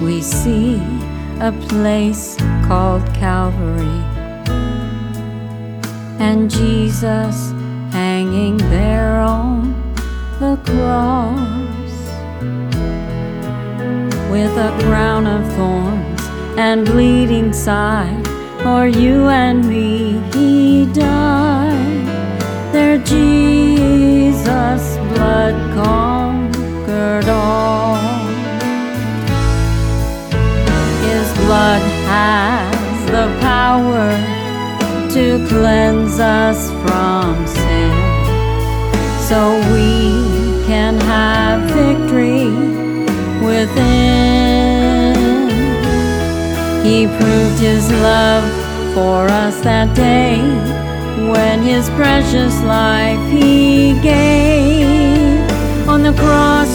we see a place called Calvary. And Jesus hanging there on the cross with a crown of thorns and bleeding side for you and me. He died power to cleanse us from sin so we can have victory within. He proved his love for us that day when his precious life he gave. On the cross,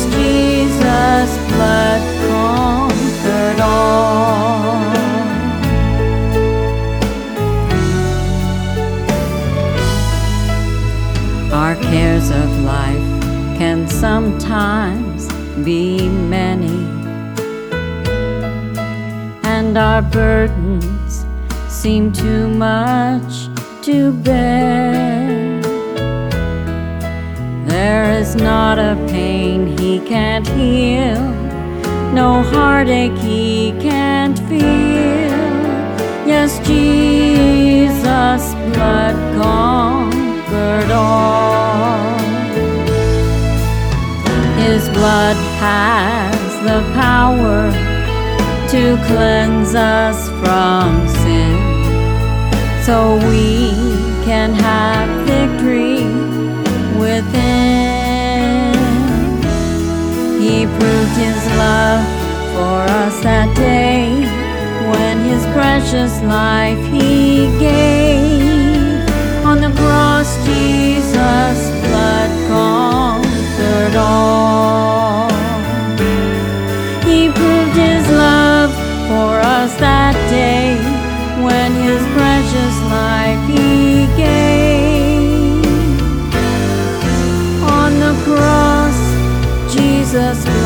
Our cares of life can sometimes be many, and our burdens seem too much to bear. There is not a pain he can't heal, no heartache he blood has the power to cleanse us from sin, so we can have victory within. He proved his love for us that day when his precious life he gave. Jesus'